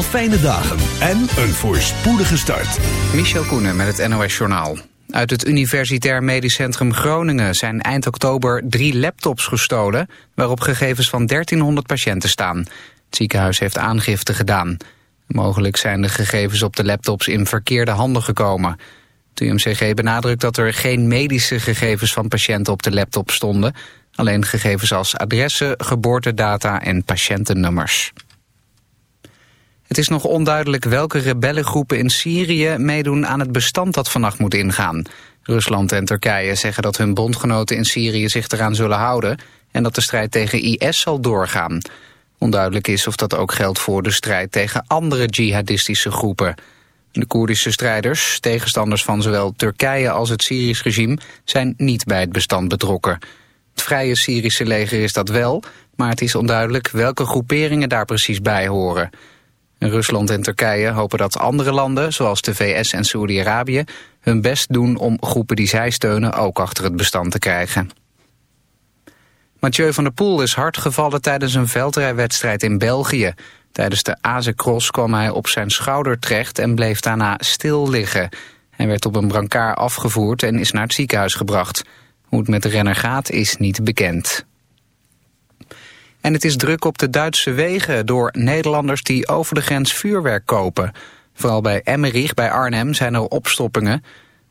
Al fijne dagen en een voorspoedige start. Michel Koenen met het NOS-journaal. Uit het Universitair Medisch Centrum Groningen zijn eind oktober drie laptops gestolen... waarop gegevens van 1300 patiënten staan. Het ziekenhuis heeft aangifte gedaan. Mogelijk zijn de gegevens op de laptops in verkeerde handen gekomen. Het UMCG benadrukt dat er geen medische gegevens van patiënten op de laptop stonden... alleen gegevens als adressen, geboortedata en patiëntennummers. Het is nog onduidelijk welke rebellengroepen in Syrië meedoen aan het bestand dat vannacht moet ingaan. Rusland en Turkije zeggen dat hun bondgenoten in Syrië zich eraan zullen houden en dat de strijd tegen IS zal doorgaan. Onduidelijk is of dat ook geldt voor de strijd tegen andere jihadistische groepen. De Koerdische strijders, tegenstanders van zowel Turkije als het Syrisch regime, zijn niet bij het bestand betrokken. Het vrije Syrische leger is dat wel, maar het is onduidelijk welke groeperingen daar precies bij horen. Rusland en Turkije hopen dat andere landen, zoals de VS en Saoedi-Arabië, hun best doen om groepen die zij steunen ook achter het bestand te krijgen. Mathieu van der Poel is hard gevallen tijdens een veldrijwedstrijd in België. Tijdens de Aze-cross kwam hij op zijn schouder terecht en bleef daarna stil liggen. Hij werd op een brancard afgevoerd en is naar het ziekenhuis gebracht. Hoe het met de renner gaat is niet bekend. En het is druk op de Duitse wegen door Nederlanders die over de grens vuurwerk kopen. Vooral bij Emmerich bij Arnhem zijn er opstoppingen.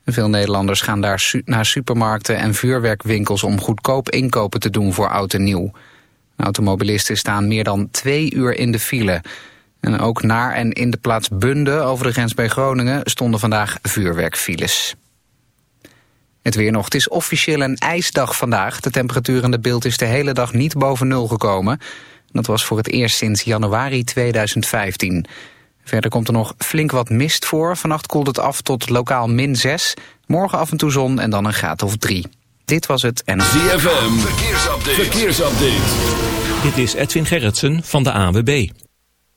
Veel Nederlanders gaan daar naar supermarkten en vuurwerkwinkels om goedkoop inkopen te doen voor oud en nieuw. Automobilisten staan meer dan twee uur in de file. En ook naar en in de plaats Bunde over de grens bij Groningen stonden vandaag vuurwerkfiles. Het weer nog. Het is officieel een ijsdag vandaag. De temperatuur in de beeld is de hele dag niet boven nul gekomen. Dat was voor het eerst sinds januari 2015. Verder komt er nog flink wat mist voor. Vannacht koelt het af tot lokaal min 6. Morgen af en toe zon en dan een graad of 3. Dit was het en... ZFM, verkeersupdate. verkeersupdate. Dit is Edwin Gerritsen van de AWB.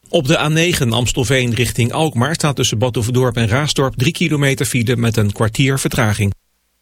Op de A9 Amstelveen richting Alkmaar staat tussen Badhoevedorp en Raasdorp 3 kilometer file met een kwartier vertraging.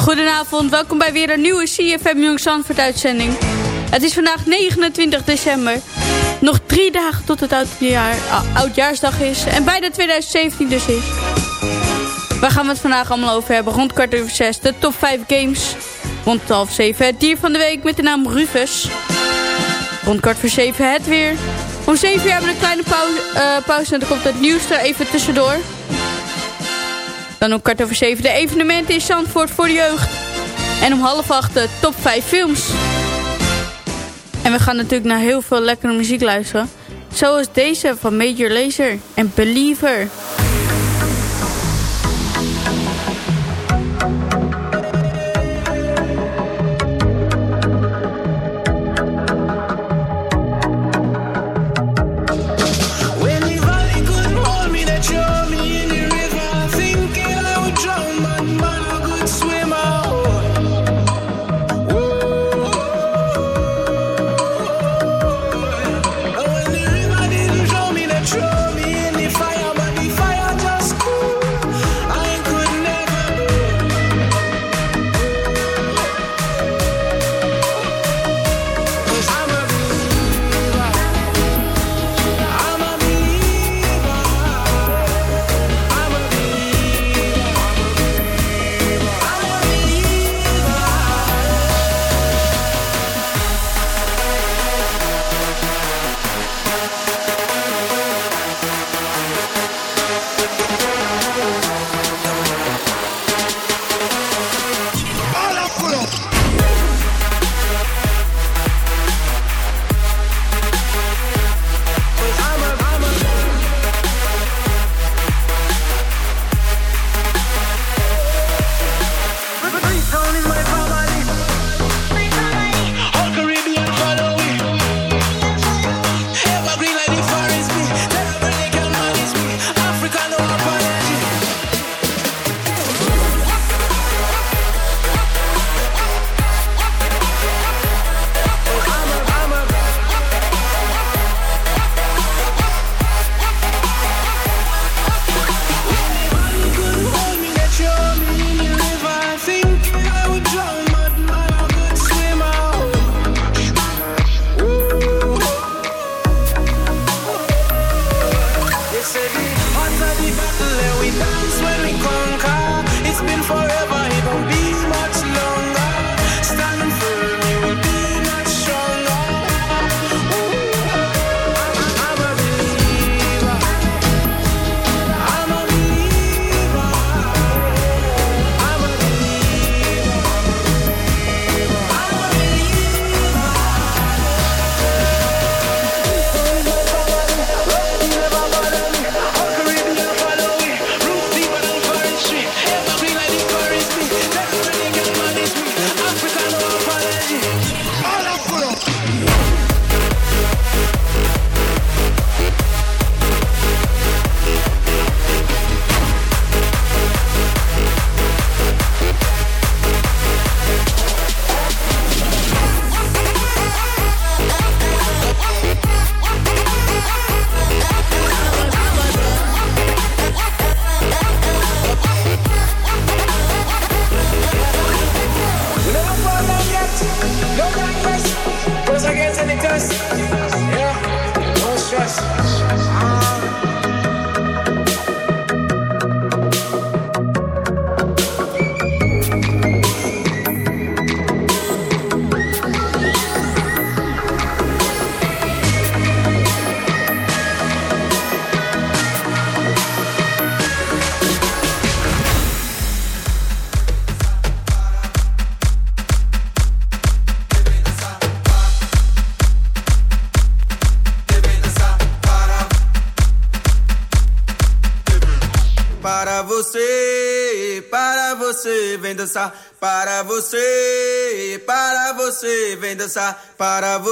Goedenavond, welkom bij weer een nieuwe CFM Jong Zandvoort uitzending. Het is vandaag 29 december. Nog drie dagen tot het oudjaar, oudjaarsdag is en bijna 2017 dus is. Waar gaan we het vandaag allemaal over hebben? Rond kwart over zes, de top 5 games. Rond half zeven, het dier van de week met de naam Rufus. Rond kwart voor zeven, het weer. Om zeven uur hebben we een kleine pauze, uh, pauze en dan komt het nieuws er even tussendoor. Dan om kwart over zeven de evenementen in Zandvoort voor de jeugd. En om half acht de top 5 films. En we gaan natuurlijk naar heel veel lekkere muziek luisteren. Zoals deze van Major Lazer en Believer.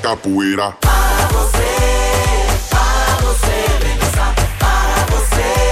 capoeira. Para você, para você, para você.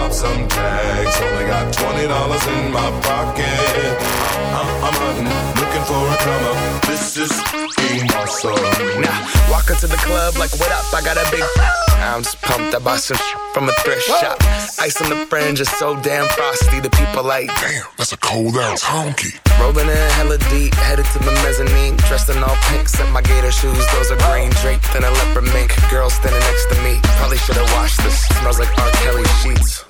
pop some tags. Only got twenty dollars in my pocket. I'm, I'm hunting, looking for a up. This is being awesome. Now, walk into the club like, what up? I got a big. I'm just pumped. I bought some from a thrift shop. Ice on the fringe is so damn frosty. The people like, damn, that's a cold ass honky. Rolling in hella deep, headed to the mezzanine. Dressed in all pink, set my gator shoes. Those are green draped in a leopard mink. Girl standing next to me. Probably should've washed this. Smells like R. Kelly sheets.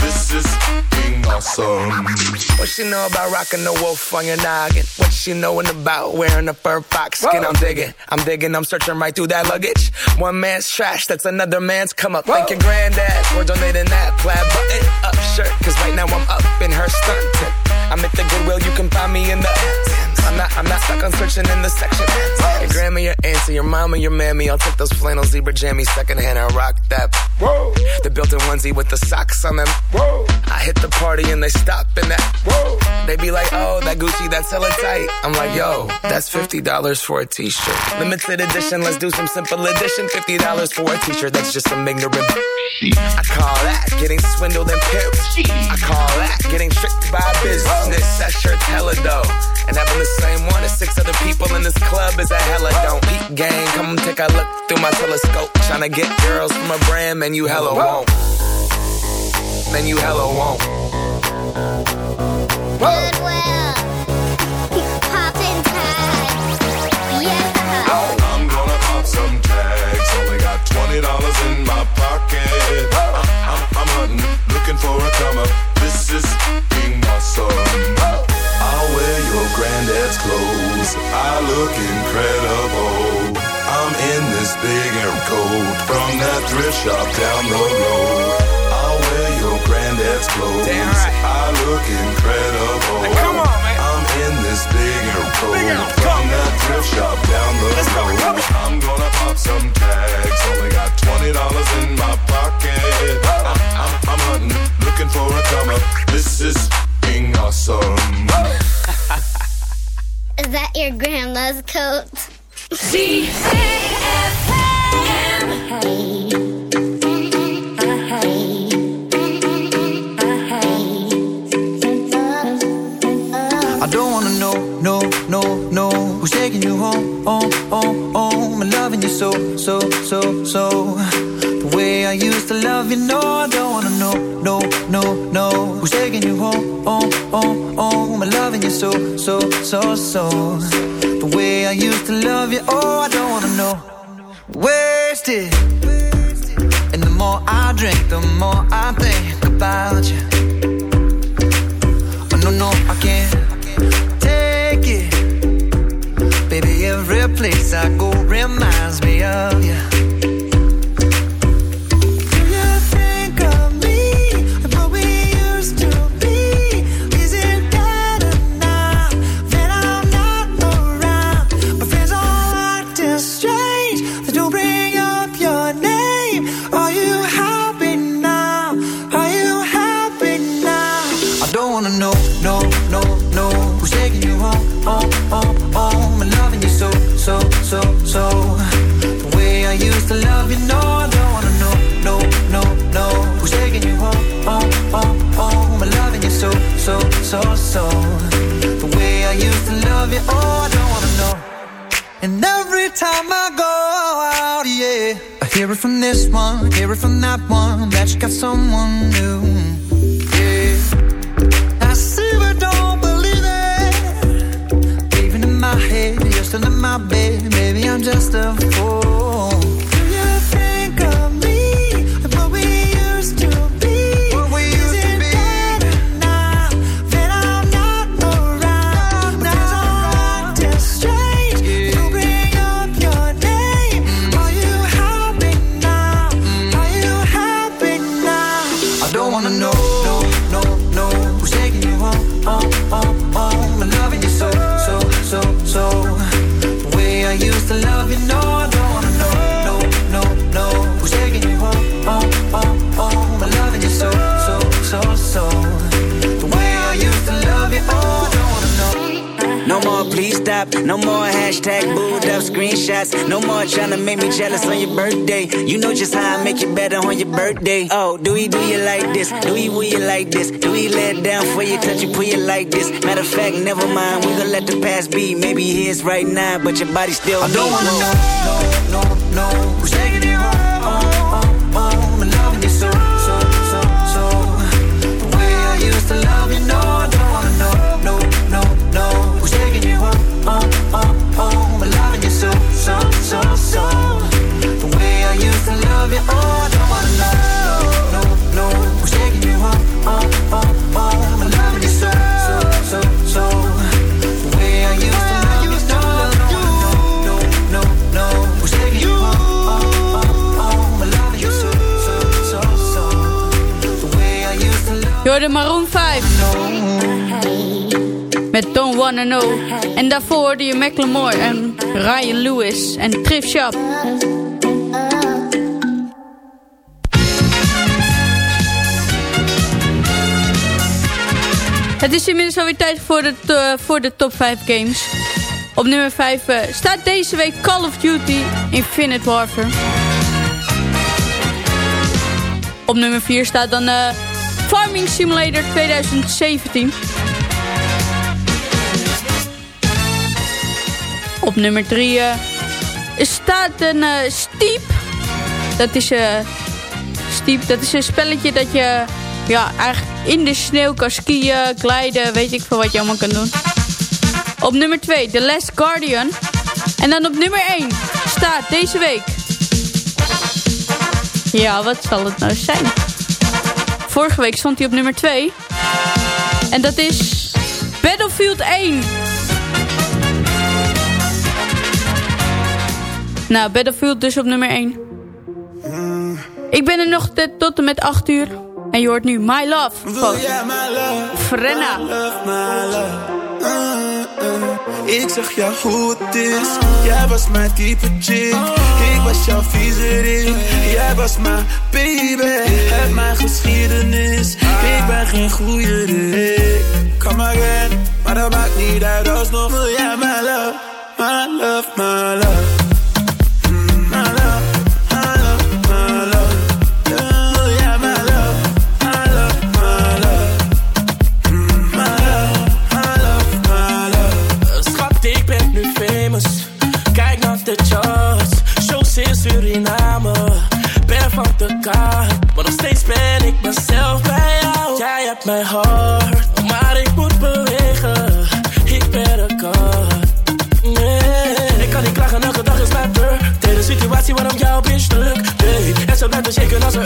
This is being awesome. What she know about rocking the wolf on your noggin? What she knowin' about wearing a fur fox skin? Whoa. I'm digging, I'm digging, I'm searching right through that luggage. One man's trash, that's another man's come up. Whoa. Thank your granddad for donating that plaid button up shirt. Cause right now I'm up in her stunt. I'm at the Goodwill, you can find me in the I'm not, I'm not stuck on searching in the section. Your grandma, your auntie, your mama, your mammy. I'll take those flannel zebra jammies secondhand and rock that. Whoa. The built-in onesie with the socks on them. Whoa. I hit the party and they stop in that. Whoa. They be like, oh, that Gucci, that's hella tight. I'm like, yo, that's fifty dollars for a t-shirt. Limited edition, let's do some simple edition. Fifty dollars for a t-shirt, that's just some ignorant. I call that getting swindled and pimped. I call that getting tricked by business. That shirt's hella dope. And having the same one as six other people in this club is a hella don't. Peep gang, come take a look through my telescope. Tryna get girls from a brand, man, you hella won't. Man, you hella won't. Goodwill. Poppin' tags. Yeah. I'm gonna pop some tags. Only got twenty dollars in my pocket. I'm, I'm, I'm hunting, looking for a come up. This is being awesome. I'll wear your granddad's clothes. I look incredible. I'm in this big air coat from that thrift shop down the road. I'll wear your granddad's clothes. Damn right. I look incredible. Hey, come on, man. I'm in this big air coat Big air from coat. that thrift shop down the Let's go, road. come on. I'm gonna pop some tags. Only got twenty dollars in my pocket. I'm, I'm, I'm hunting, looking for a come up. This is being awesome. Is that your grandma's coat? I Who's taking you home, home, home, home And loving you so, so, so, so. The way I used to love you, no I don't wanna know, no, no, no. Who's taking you home, home, home, home And loving you so, so, so, so. The way I used to love you, oh I don't wanna know. Wasted. And the more I drink, the more I think about you. Oh, no, no, I can't Baby, every place I go reminds me of you, pull you like this? Matter of fact, never mind. We gonna let the past be. Maybe here's right now, but your body still I don't wanna know, no, no, no. Who's taking hoorde Maroon 5. Met Don't Wanna Know. En daarvoor hoorde je Macklemore en Ryan Lewis en Thrift Shop. Het is inmiddels alweer tijd voor de, voor de top 5 games. Op nummer 5 eh, staat deze week Call of Duty Infinite Warfare. Op nummer 4 staat dan eh, Farming Simulator 2017. Op nummer 3 eh, staat een eh, Steep. Dat is, eh Steep, dat is een spelletje dat je ja, eigenlijk in de sneeuw kan skiën, glijden, weet ik veel wat je allemaal kan doen. Op nummer 2, The Last Guardian. En dan op nummer 1 staat deze week... Ja, wat zal het nou zijn? Vorige week stond hij op nummer 2. En dat is Battlefield 1. Nou, Battlefield dus op nummer 1. Ik ben er nog tot en met 8 uur. En je hoort nu My Love van Frenna. Ik zeg jou hoe het is. Jij was mijn type chick. Ik was jouw viezerik. Jij was mijn baby. Heb mijn geschiedenis. Ik ben geen goede Rick. Come again, maar dat maakt niet uit. Alsnog wil jij mijn love. My love, my love. Mijn hart. Maar ik moet bewegen. Ik ben een kat. Nee, ik kan niet klagen, elke dag is mijn beurt. De situatie waarom jouw bitch druk nee. En ze blijft shaken als een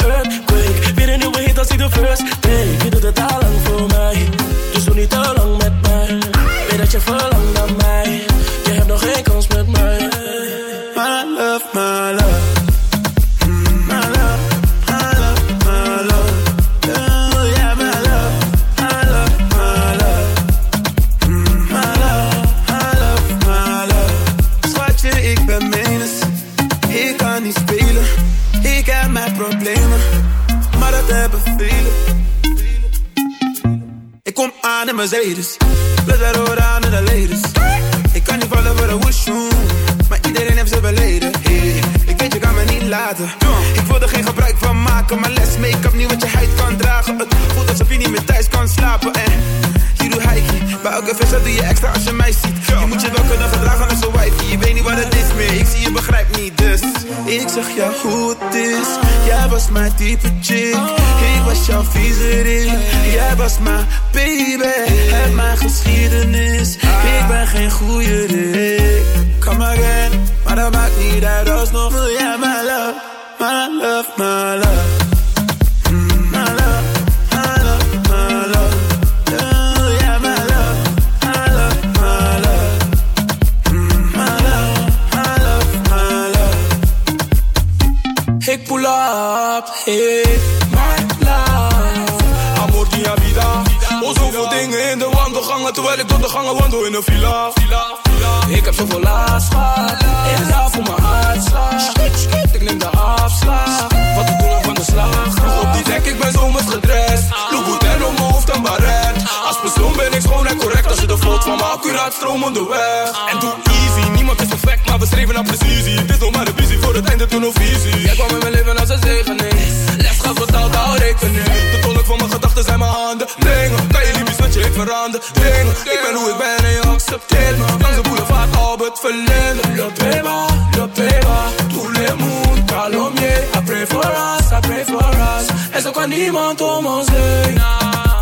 Mercedes. De ladies. Ik kan niet vallen voor een woeshoe. Maar iedereen heeft ze beleden. Hey, ik weet je kan me niet laten. Ik wil er geen gebruik van maken. Maar les make-up niet wat je huid kan dragen. Het voelt alsof je niet meer thuis kan slapen. En elke visser doe je extra als je mij ziet. Je moet je wel kunnen gedragen als een wifey. Je weet niet wat het is meer. Ik zie je begrijpt niet dus. Ik zeg jou hoe het is. Jij was mijn type chick. Ik was jouw viezerik. Jij was mijn baby. Heb mijn geschiedenis. Ik ben geen goede Rick. Come again. Maar dat maakt niet uit. Alsnog wil jij mijn love. My love, my love. Ik door wandel in een villa. Ik heb zoveel last gehad, in de voor mijn skit, ik neem de afslag. Wat ik doe van de slag. Op die dek, ik ben zomers gedrest. Louboutin om mijn hoofd en baret. Als persoon ben ik schoon me accuraat stromende weg. En doe easy, niemand is perfect, maar we streven naar precisie. Het is nog maar een visie voor het einde, toen nog visie. Jij kwam in mijn leven als een zegening. Les gaat vertaald, hou rekening. De tolk van mijn gedachten zijn mijn handen. Dingen, kan je liefjes met je ik verander. Dingen, ik ben hoe ik ben en je accepteert me. Langs de boulevard Albert Verlinde. Le peba, le peba. Tous les monde, calomnier. I pray for us, I pray for us. En zo kan niemand om ons heen.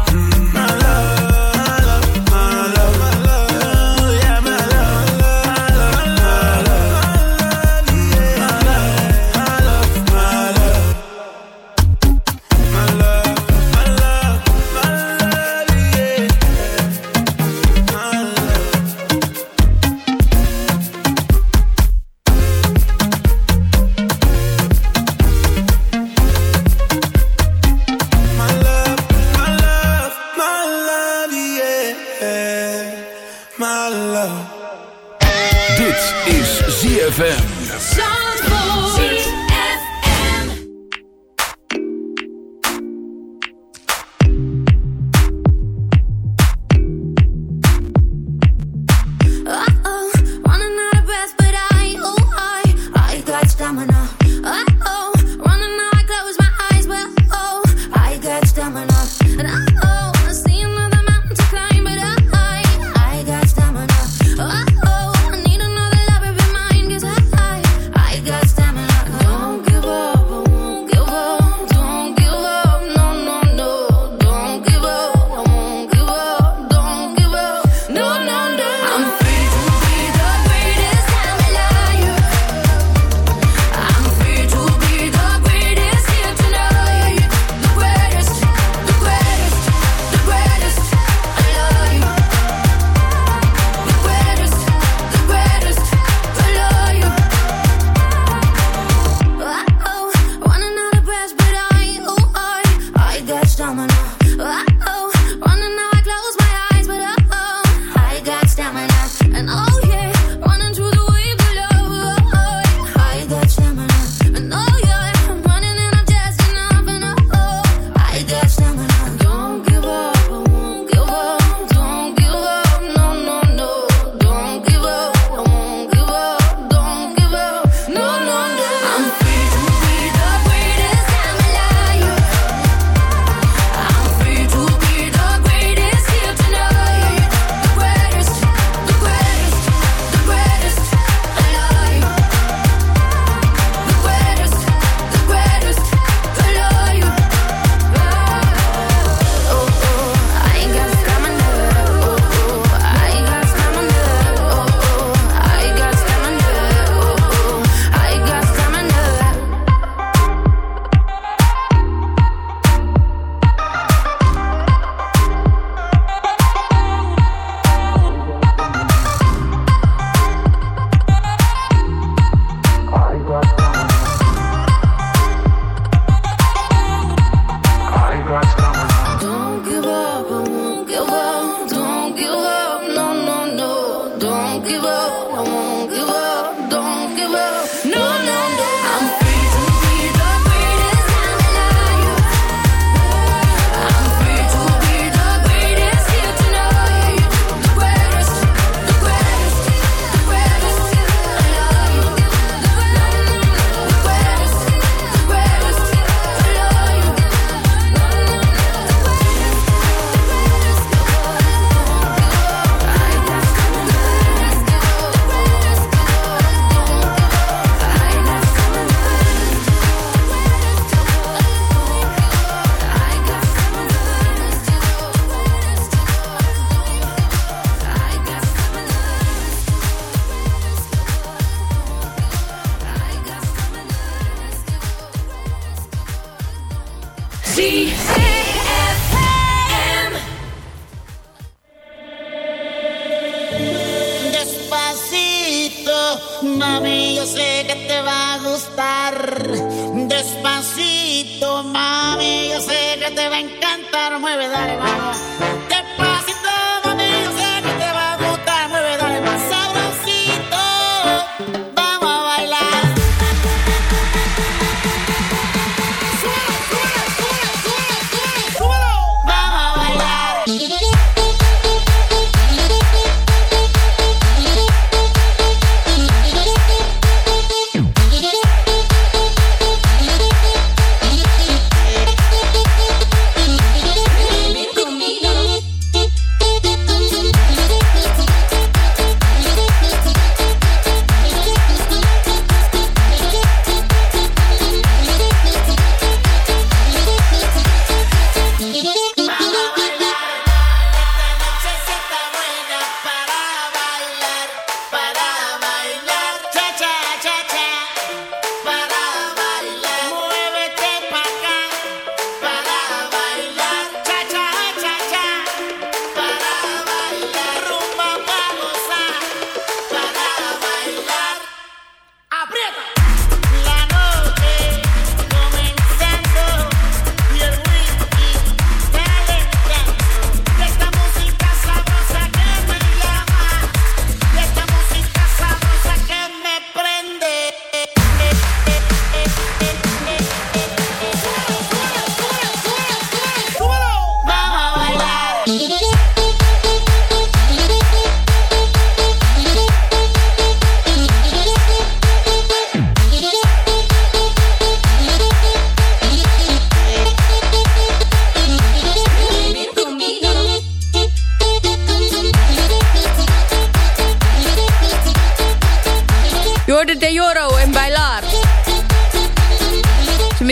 Encantar. Mueve, dale, vamos.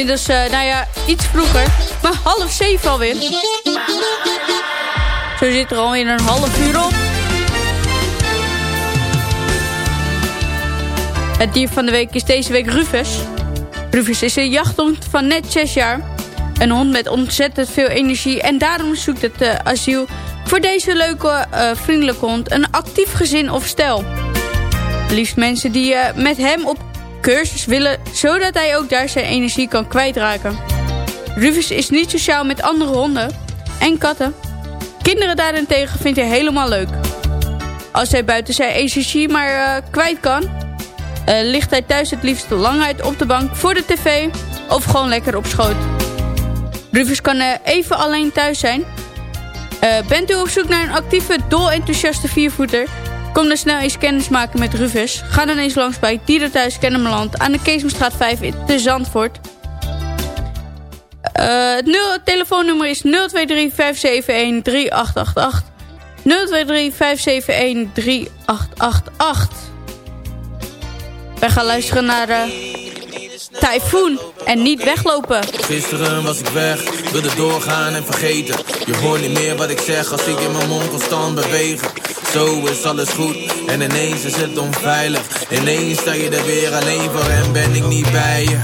Inmiddels, eh, nou ja, iets vroeger. Maar half zeven alweer. Zo zit er alweer een half uur op. Het dier van de week is deze week Rufus. Rufus is een jachthond van net 6 jaar. Een hond met ontzettend veel energie en daarom zoekt het uh, asiel voor deze leuke, uh, vriendelijke hond een actief gezin of stel. Liefst mensen die uh, met hem op cursus willen, zodat hij ook daar zijn energie kan kwijtraken. Rufus is niet sociaal met andere honden en katten. Kinderen daarentegen vindt hij helemaal leuk. Als hij buiten zijn energie maar kwijt kan, ligt hij thuis het liefst lang uit op de bank voor de tv of gewoon lekker op schoot. Rufus kan even alleen thuis zijn. Bent u op zoek naar een actieve, dol-enthousiaste viervoeter? Kom dan snel eens kennis maken met Rufus. Ga dan eens langs bij Dierenthuis Kennemerland aan de Keesomstraat 5 in te Zandvoort. Het, nul, het telefoonnummer is 023 571 3888. 023 571 3888. Wij gaan luisteren naar... Uh, Typhoon en niet weglopen. Gisteren was ik weg, wilde doorgaan en vergeten. Je hoort niet meer wat ik zeg als ik in mijn mond constant beweeg. Zo is alles goed en ineens is het onveilig. Ineens sta je er weer alleen voor en ben ik niet bij je.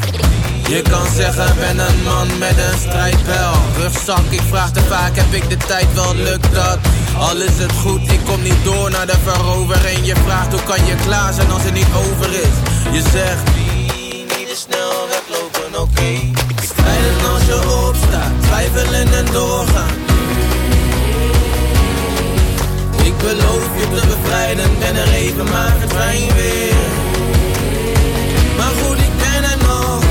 Je kan zeggen, ben een man met een strijdbel. Rugzak, ik vraag te vaak, heb ik de tijd wel, lukt dat? Al is het goed, ik kom niet door naar de verovering. Je vraagt, hoe kan je klaar zijn als het niet over is? Je zegt, snel weglopen, oké. Okay. Strijden als je opstaat, twijfelen en doorgaan. Ik beloof je te bevrijden, ben er even, maar verdwijn weer. Maar goed, ik ben er nog.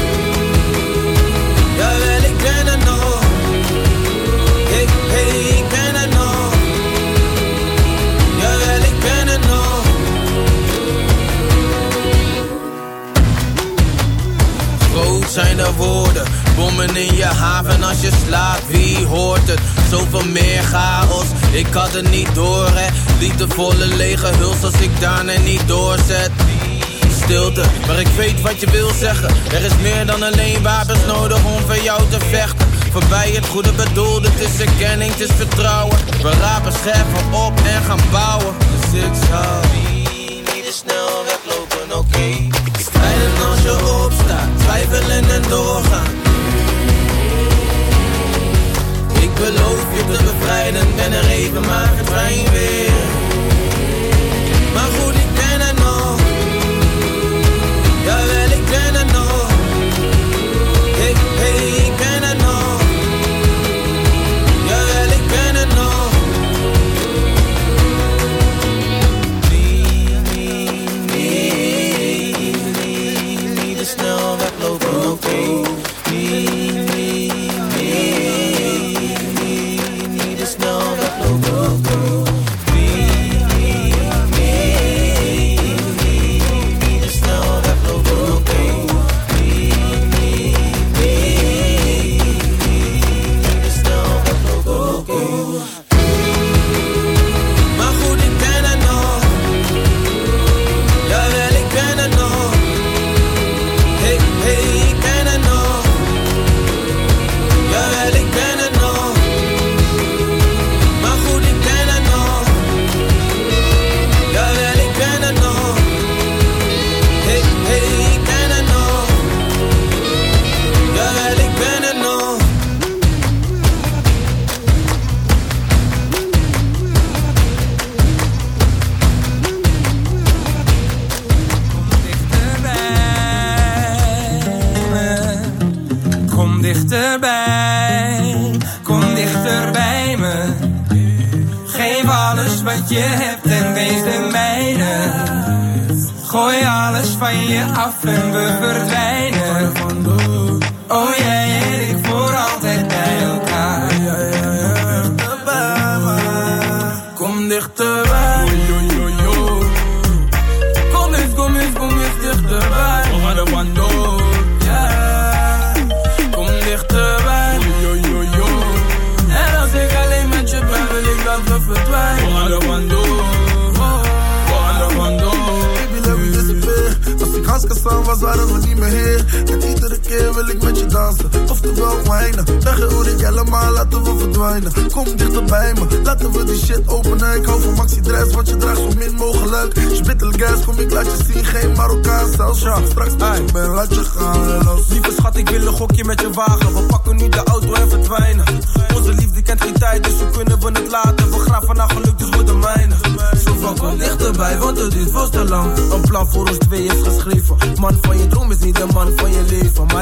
Jawel, ik ben er nog. De bommen in je haven als je slaapt, wie hoort het? Zoveel meer chaos, ik had het niet door hè. Liefdevolle lege huls als ik daarna niet doorzet. Stilte, maar ik weet wat je wil zeggen. Er is meer dan alleen wapens nodig om voor jou te vechten. Voorbij het goede bedoelde, het is erkenning, het is vertrouwen. We rapen scherven op en gaan bouwen. Dus ik zou niet te snel weglopen, oké. Als je opstaat, twijfelen en doorgaan. Ik beloof je te bevrijden, ben er even maar verdwijn weer. Maar goed, ik ben er nog.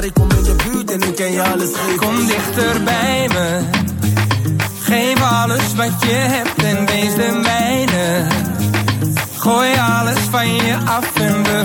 ik kom in de buurt en ik ken je alles. Kom dichter bij me. Geef alles wat je hebt en wees de mijne. Gooi alles van je af en we.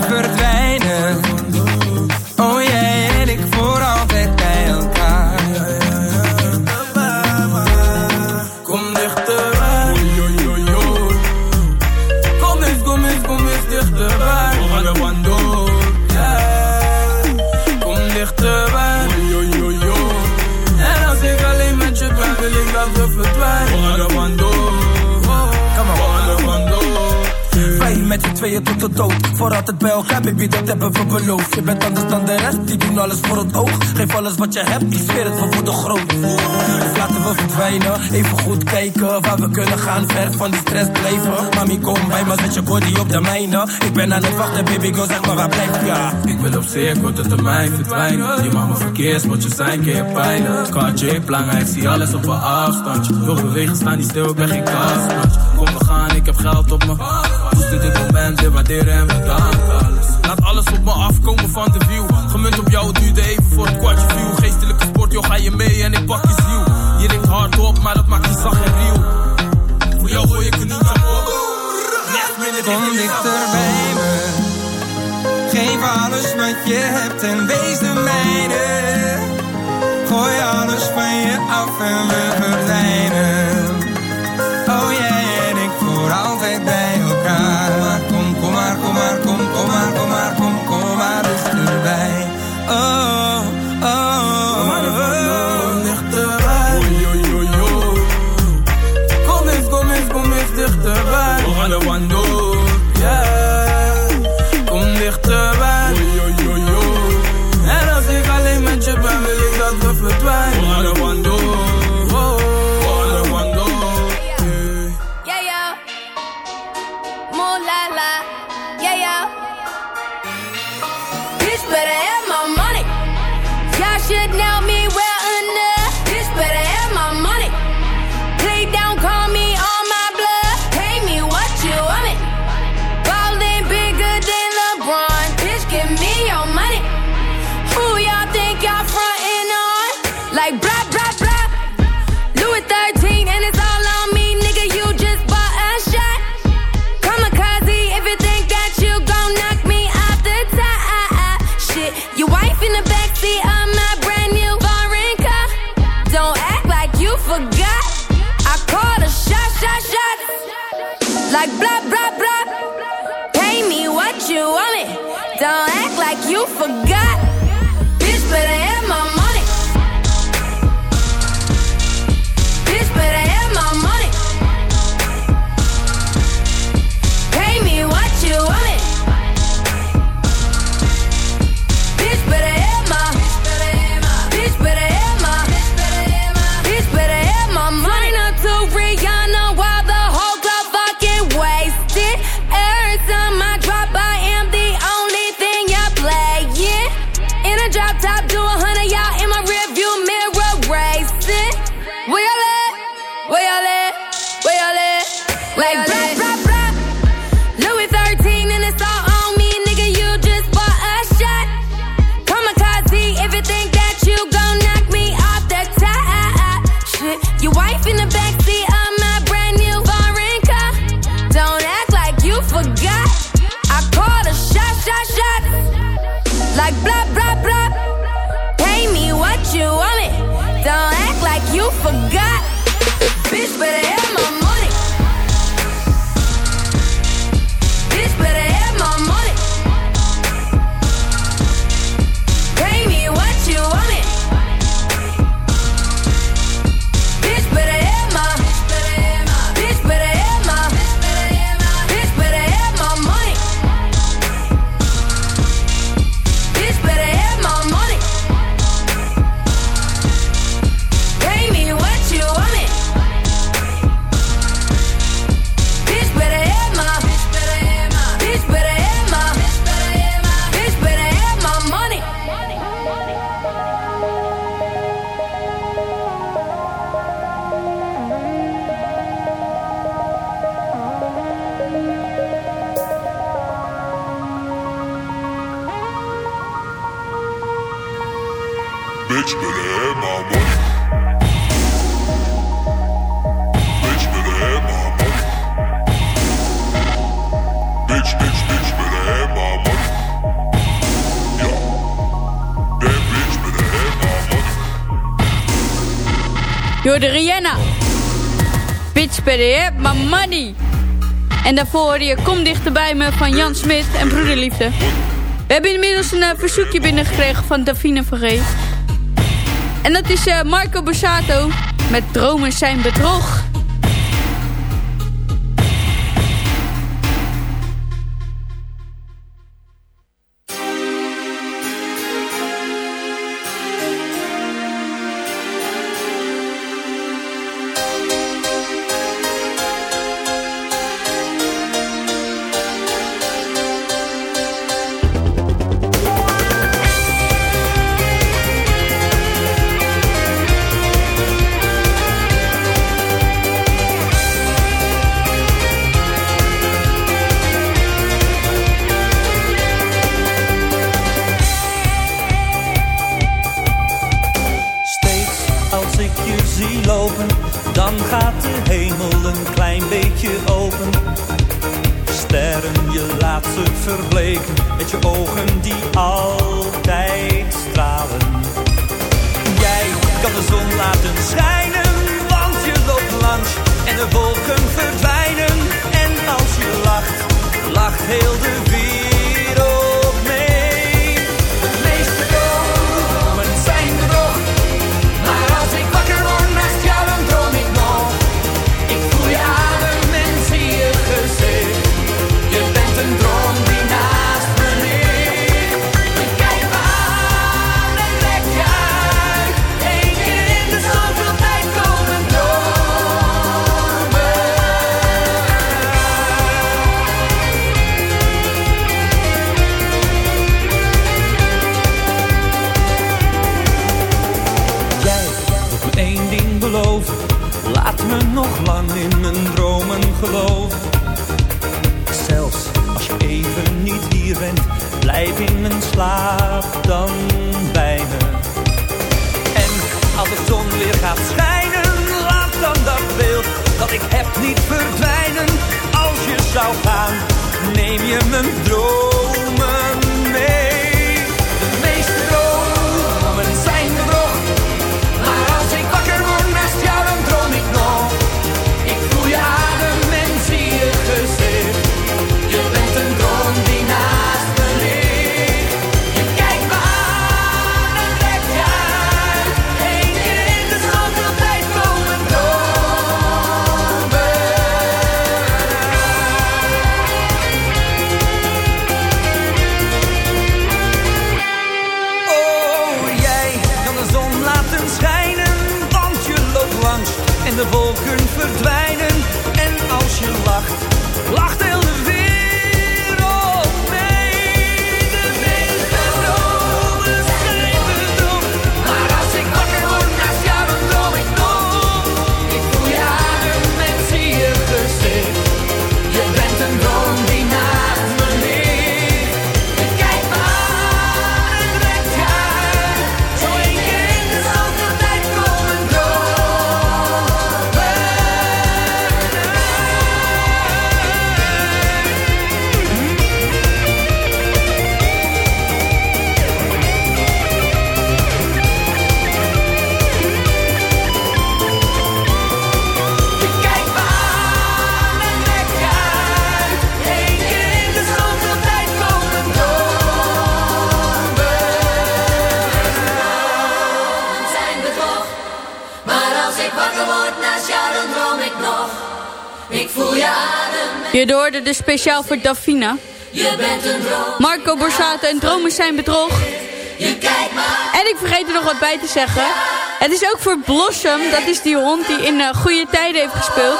tweeën tot de dood. Voor altijd bij elkaar, baby, dat hebben we beloofd. Je bent anders dan de rest, die doen alles voor het oog. Geef alles wat je hebt, die sfeer het, voor de groot. Dus laten we verdwijnen, even goed kijken. Waar we kunnen gaan, ver van die stress blijven. Mami, kom bij me, zet je body op de mijne. Ik ben aan het wachten, baby, go zeg maar waar blijf ja. Ik wil op zeer korte termijn verdwijnen. Je mag me verkeerd, moet je zijn, keer pijnen. Kaartje, ik zie alles op een afstandje. Wil bewegen, staan niet stil, ik ben geen kast. Kom, we gaan, ik heb geld op me. Dit dit moment, invadeer en alles. Laat alles op me afkomen van de view. Gemunt op jou, het duurde even voor het kwartje view. Geestelijke sport, joh, ga je mee en ik pak je ziel. Je ringt hard op, maar dat maakt je zacht en riel. Voor jou gooi ik een nieuw op. Kom dichter bij me. Geef alles wat je hebt en wees de mijne. Gooi alles van je af en we verdwijnen. Oh yeah. oh. daarvoor je Kom dichterbij me van Jan Smit en Broederliefde. We hebben inmiddels een uh, verzoekje binnengekregen van Davine Vergee. En dat is eh, Marco Borsato met Dromen zijn bedrog. heb niet verdwijnen. Als je zou gaan, neem je mijn droom. Je hoorde dus speciaal voor Dafina. Je bent een. Marco Borsato en dromen zijn bedrog. En ik vergeet er nog wat bij te zeggen. Het is ook voor Blossom. Dat is die hond die in eh, goede tijden heeft gespeeld.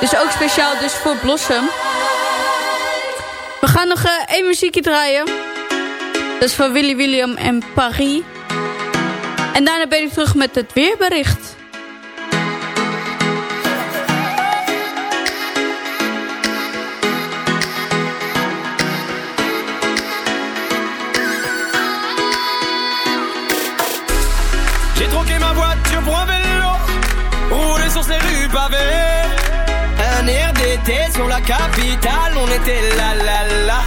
Dus ook speciaal dus voor Blossom. We gaan nog uh, één muziekje draaien. Dat is van Willy William en Paris. En daarna ben ik terug met het weerbericht. Un air d'été sur la capitale, on était là là là.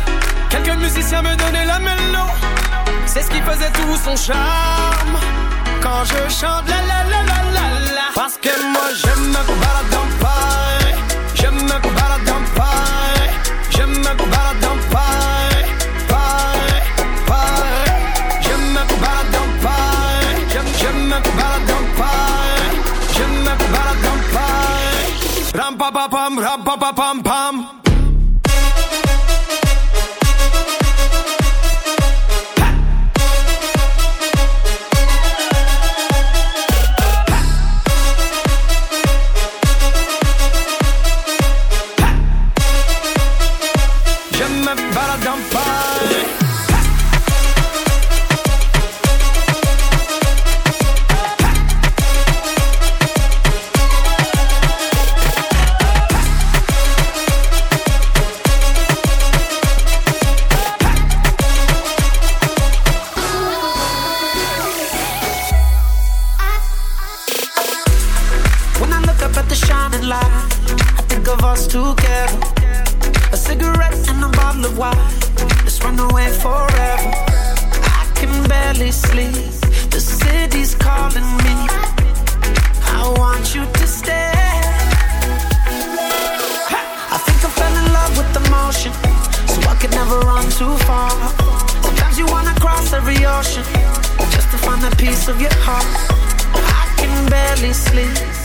Quelques musiciens me donnaient la mélo, c'est ce qui faisait tout son charme. Quand je chante la la la la la la, parce que moi je me balade en paille, je me balade en paille, je me balade Pump, pam pump. I think of us together. A cigarette and a bottle of wine. Let's run away forever. I can barely sleep. The city's calling me. I want you to stay. I think I fell in love with the motion, so I could never run too far. Sometimes you wanna cross every ocean just to find piece of your heart. I can barely sleep.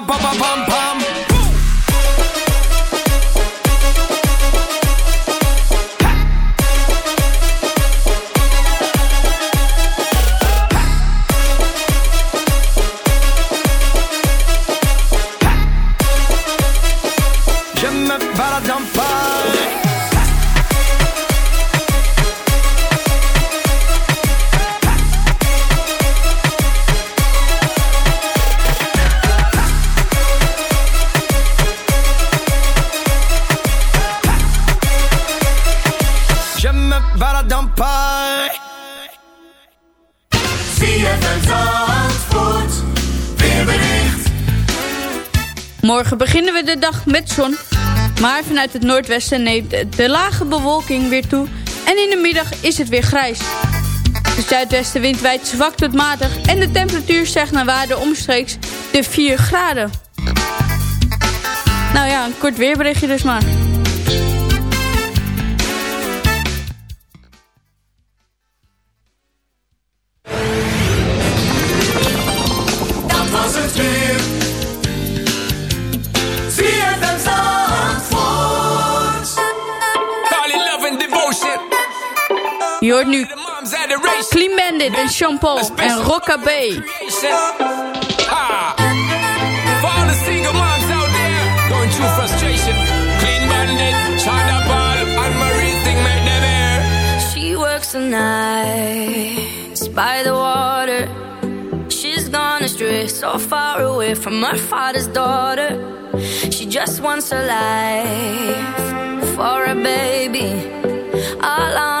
Beginnen we de dag met zon. Maar vanuit het noordwesten neemt de lage bewolking weer toe. En in de middag is het weer grijs. De zuidwestenwind wijdt zwak tot matig. En de temperatuur stijgt naar waarde omstreeks de 4 graden. Nou ja, een kort weerberichtje dus maar. nu Clean Bandit en Sean Paul en Rockabay. She works the nights by the water. She's gone astray, so far away from her father's daughter. She just wants a life for a baby. All on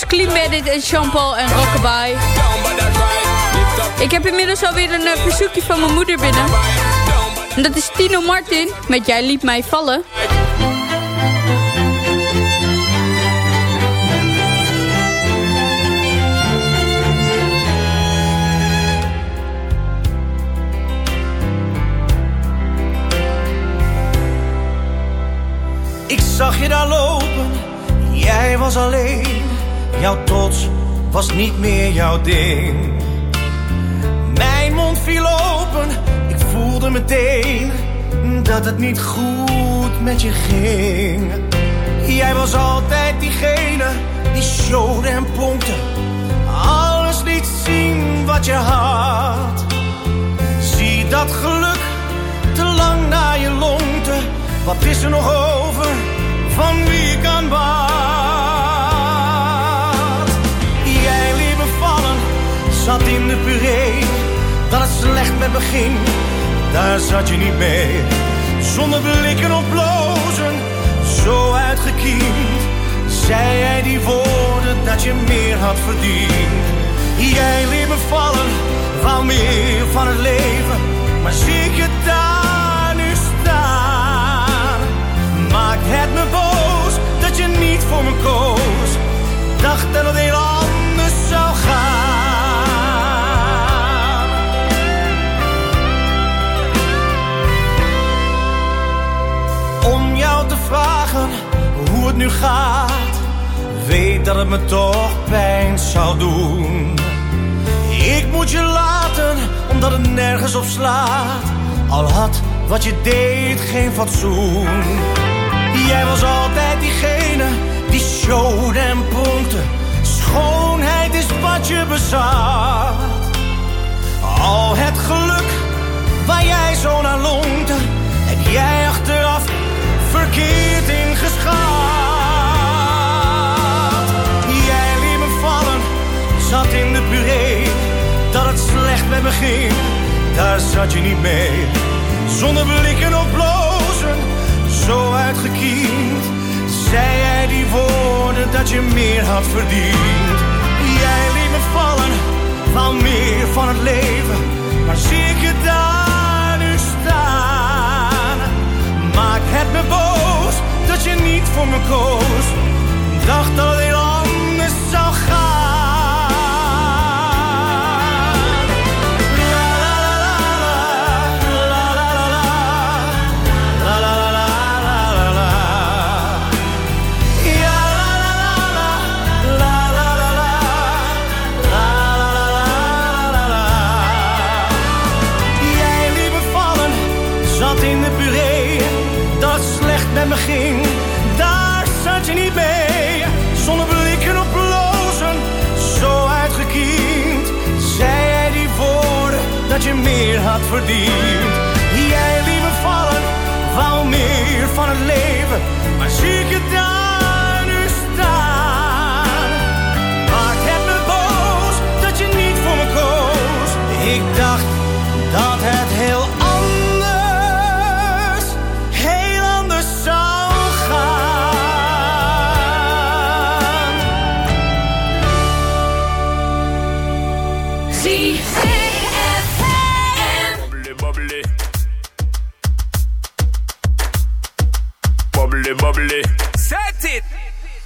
dus Clean Bandit en Jean-Paul en Rockabye. Ik heb inmiddels alweer een eh, verzoekje van mijn moeder binnen. En dat is Tino Martin met Jij liet mij vallen. Ik zag je daar lopen, jij was alleen. Jouw trots was niet meer jouw ding. Mijn mond viel open, ik voelde meteen dat het niet goed met je ging. Jij was altijd diegene die showde en pompte. Alles liet zien wat je had. Zie dat geluk te lang naar je longte. Wat is er nog over van wie ik aan zat in de puree. Dat het slecht met me daar zat je niet mee. Zonder blikken of blozen, zo uitgekiend. Zei jij die woorden dat je meer had verdiend. Jij liet me vallen, wou meer van het leven. Maar zie je daar Weet dat het me toch pijn zou doen. Ik moet je laten, omdat het nergens op slaat. Al had wat je deed geen fatsoen. Jij was altijd diegene die showde en pronkte. Schoonheid is wat je bezat. Al het geluk waar jij zo naar longte. En jij achteraf verkeerd ingeschat. Zat in de puree. Dat het slecht met me ging, daar zat je niet mee. Zonder blikken of blozen, zo uitgekiend. Zei jij die woorden dat je meer had verdiend. Jij liet me vallen, wou meer van het leven. Maar zie ik je daar nu staan? Maakt het me boos voor me koos. Dacht dat het heel had verdiend. Jij liet me vallen, wou meer van het leven, maar zie ik je daar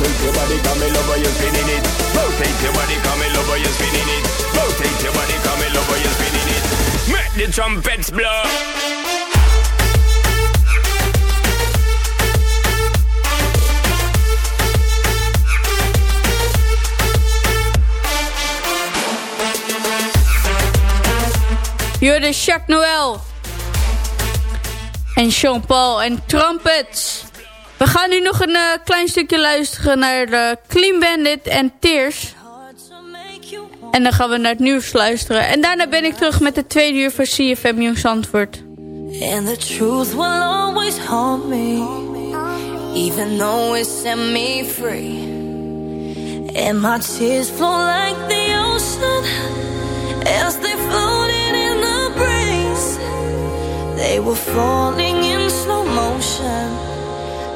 Rotate your body, come in over, you're spinning it. Rotate your body, come in over, you're spinning it. Rotate your body, come in over, you're spinning it. Make the trumpets blow. Jurde Jacques Noël. En Jean-Paul en Trumpets. We gaan nu nog een eh, klein stukje luisteren naar de Clean Bandit en Tears. En dan gaan we naar het nieuws luisteren. En daarna ben ik terug met de tweede uur van CFM Jong Zandvoort. And the truth will always haunt me, even though it set me free. And my tears flow like the ocean as they floated in the breeze. They were falling in slow motion,